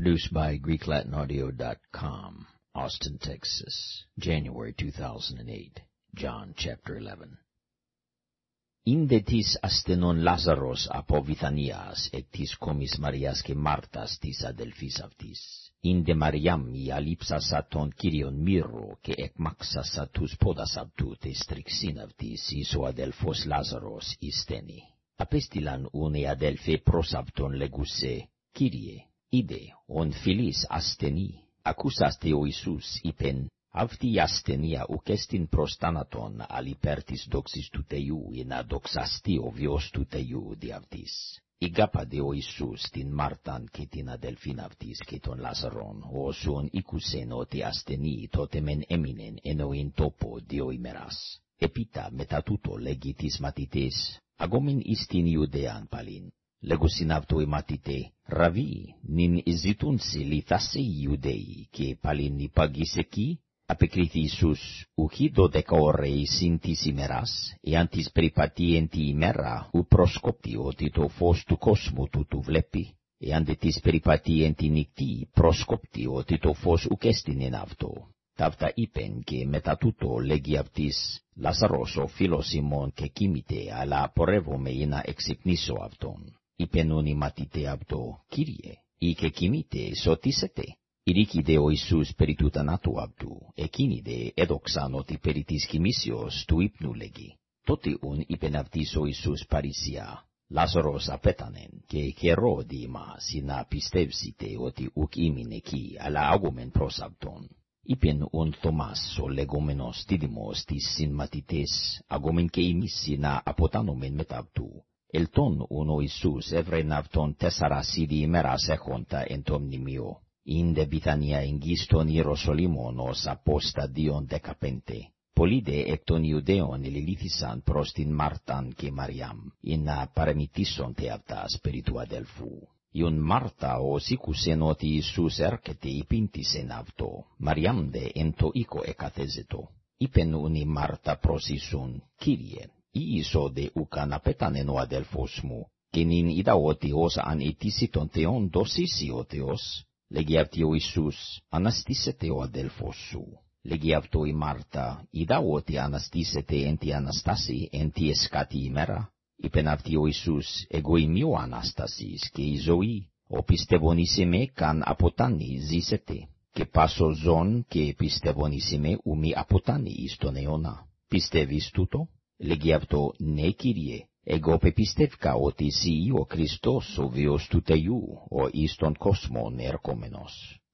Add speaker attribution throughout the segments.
Speaker 1: Produced by GreekLatinAudio.com, Austin, Texas, January 2008. John chapter 11. Inde tis astenon Lazaros apo Vithanias et tis comis Marias ke Martas tis adelphis avtis. Inde Mariam i alipsas aton Kyrion miro ke ek maxas atus ide, ον φιλίς ασθενή, ακούσαστε ο Ιησούς, είπεν, αυτή η ασθενία ουκ εστιν προς θάνατον, αλ υπέρ της δόξης του Θεού, ή να δοξαστεί ο βιός του Θεού δι' αυτής. Ιησούς την Μάρταν και την αδελφήν αυτής και τον Λάζαρον, όσον ήκουσεν ότι ασθενή τότε μεν έμεινεν ενώ εν τόπο δύο. Επίτα μετά τούτο Λέγου συνάβτου οι ραβί, νυν ζητούν συλλήθασε Ιουδαίοι, και πάλι νυπαγγείς εκεί, απεκρίθη Ιησούς, ουχή δώδεκα ωραίοι εάν της περιπατεί εν ημέρα, ου ότι το φως του κόσμου του του βλέπει, εάν δε της περιπατεί εν τη νυχτή, ότι το φως ουκέστην εν. Ταύτα είπεν και μετά υπεν ονηματίτε απ' το Κύριε, ή και κοιμείτε, σωτήσετε. Ο Ιησούς περί του τανάτου απ' του, εκείνη δε έδοξαν ότι περί της κοιμήσεως του ύπνου λέγει. Τότε ον είπεν ο Ιησούς παρησία, Λάζαρος απέτανεν, και καιρό δίμα συνα πιστεύσετε ότι ουκ ήμιν εκεί, αλλά άγουμεν προς αυτόν. Είπεν ον ο λεγόμενος ελτών ούν ο Ιησούς έβρεν αυτόν τέσσαρα σίδι ημέρας εν το μνημείο. Ιν δε βιθανία εγγίστον Ιεροσολύμων ως απόστα δίον δεκαπέντε. Πολλοί δε εκ των Ιουδαίων ελιλήθησαν προς την Μάρταν και Μαριάμ, ή να παραμυθίσον τε αυτάς περί του αδελφού. Ιον Μάρτα ως ήκουσεν ότι Ιησούς έρχεται το οίκο εκαθέζετο. Είπεν ούν η Μάρτα προς Ιησούν, ἰσοδε ουκαν απέτανεν ο αδελφός μου, και νυν είδα ο Θεός αν ετήσει τον Θεόν δοσίσει ο Θεός, λέγει αυτοί Ιησούς, αναστήσεται ο αδελφός σου. Λέγει αυτό Μάρτα, είδα ότι αναστήσεται εν τη εσκάτη ημέρα. Είπεν Ιησούς, εγώ είμαι ο και η ζωή, ο καν αποτάνει ζήσετε λέγει αυτό, ναι κύριε, εγώ πεπιστεύκα ότι εσύ ο Χριστός ο Βιος του Θεού, ο εις τον κόσμο.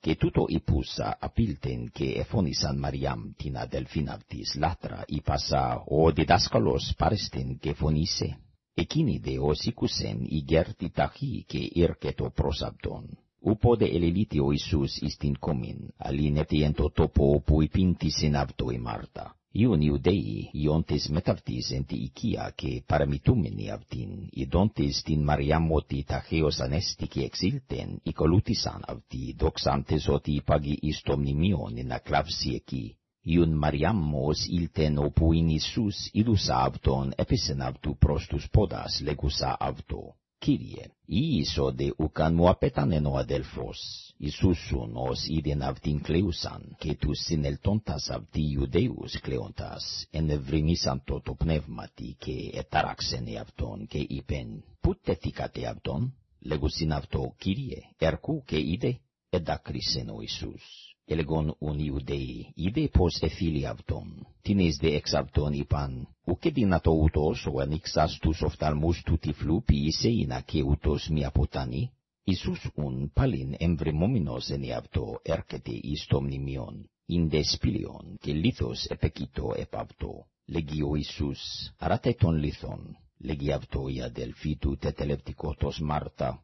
Speaker 1: Και τούτο υπούσα απίλτεν και εφώνησαν Μαριάμ την αδελφίν αυτής λάτρα, είπασα, ο διδάσκαλος πάρεστην και φωνήσε. Εκείνη δε ως ήκουσεν η γέρτη ταχύ και ήρκετο προς αυτόν. Ούποτε ελελίτη ο Ιησούς εις το τόπο όπου υπήντησεν o sicusen igerti tahi ke irketo prosabton. Upo de elelitio Isus istin comin, alinetiento topo pui pintis in avtoi Marta. Iun iudei iontes metavtis enti ikia ke paramitumeni avtin, idontes tin Mariamoti tacheos anesti ki exilten, icolutisan avti, doxantes oti pagi istomnimion in aclavsieki, iun Κύριε, ίσοδε ουκάν μου απέτανεν ο αδελφός, Ιησούσουν ως ίδιν αυτήν κλείουσαν, και τους συνελτώντας αυτοί Ιουδαίους κλείοντας, ενευρυνήσαν το το πνεύματι και εταράξενε αυτόν και είπεν, «Πού τεθήκατε αυτόν» λέγουσιν αυτό, «Κύριε, ερκού και είδε» εντάκρισεν ο Ιησούς. Ελεγόν ουν Ιουδαίοι, είδε πως Ούτε δυνατό ούτω ο ανοίξα του οφθαλμού του τυφλού ποιήσε ή και ούτως μια ποτάνη, ίσω ουν παλιν εμβρημόμενο εν αυτό έρχεται εις το σπίλιον και λίθος επεκείτο επαυτο. λέγει ο ίσω, αράτε των λίθων, λέγει αυτό η αδελφή του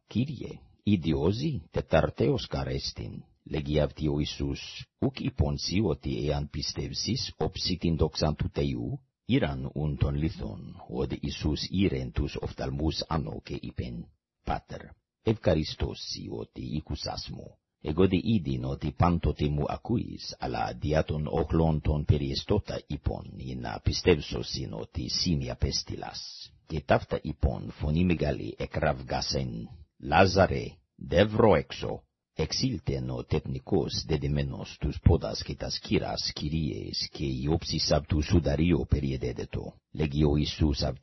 Speaker 1: κύριε, ιδιόζει τεταρτέως καρέστην, λέγει ήραν ούν των λιθών, ότι Ιησούς ήρεν τους οφθαλμούς ανώ και είπεν, ότι ήκουσάς μου. Εγώ δι είδην ότι πάντοτε μου ακούεις, αλλά διά των οχλών των περιεστώτα είπων, ή να πιστεύσω σύν ότι σύμια πέστηλας. Και ταύτα είπων φωνή μεγάλη εκραυγάσεν, «Λάζαρε, δε βρω εξήλθεν ο τεπνικός δεδεμένος τους πόδας και τας κύρας κυρίες και η όψη απ' του περιεδέδετο. Λέγει ο Ιησούς απ'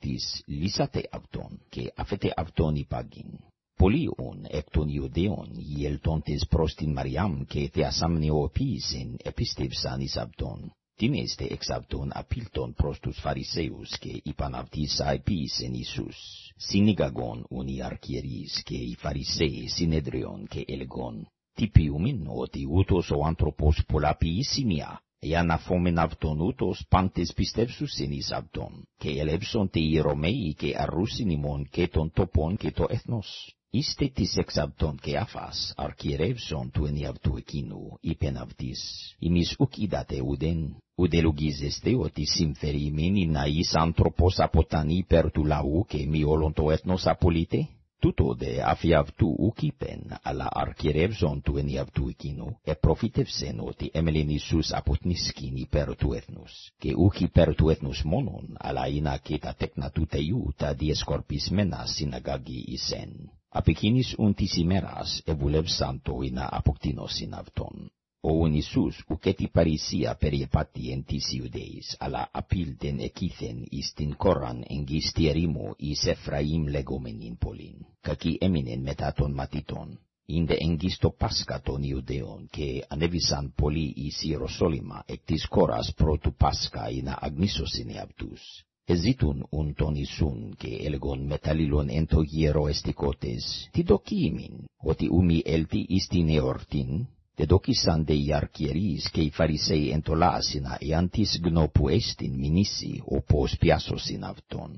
Speaker 1: αυτόν και αφέτε αυτόν υπάγγιν. Πολλοί εκ των Ιουδαίων οι ελτώντες Μαριάμ και θεασάμνη ο οποίησιν επίστευσαν αυτόν Τιμές τε εξ αυτον προς τους φαρισαίους και είπαν αυτοί σαϊπείς εν Ιησούς. Συνήγαγον ουν οι αρχιερείς και οι φαρισαίοι συνέδριον και έλεγον. Τι ποιούμιν ότι ούτως ο άνθρωπος πολλά για να φόμεν αυτον πάντες πιστεύσους εν και ελεύσον οι Ρωμαίοι και αρρούσιν ημών και τον τόπον και το έθνος ουδελουγίζε στε, ότι συμφερήμινη να είσαι άνθρωπο αποτανή υπέρ του λαού και μη το έθνο απολύτε. Τούτο δε αφι ουκ είπεν, αλλά αρκυρεύζον του εν αυτού ότι έμελεν Ιησούς από την και ουκ υπέρ του μόνον, αλλά είναι και τα τέκνα τα διεσκορπισμένα συναγάγη ούν Ιησούς ουκέτη παρησία περί επάτιεν της Ιουδαίης, αλλά απίλτεν εκείθεν εις την κόραν εγγίστη ερήμου εις Εφραήμ λεγόμενην πολλήν, κακή έμεινεν μετά των ματιτών. Ίνδε εγγίστο Πάσκα των Ιουδαίων, και ανέβησαν πολλοί εις Ιεροσόλυμα εκ της κόρας πρώτου Πάσκα ή να αγνίσωσιν εαυτούς. Ούν τον Ιησούν de docisan de iarchieris que farisei entolasina e antis gnopu estin minisi o pos piasos in avton.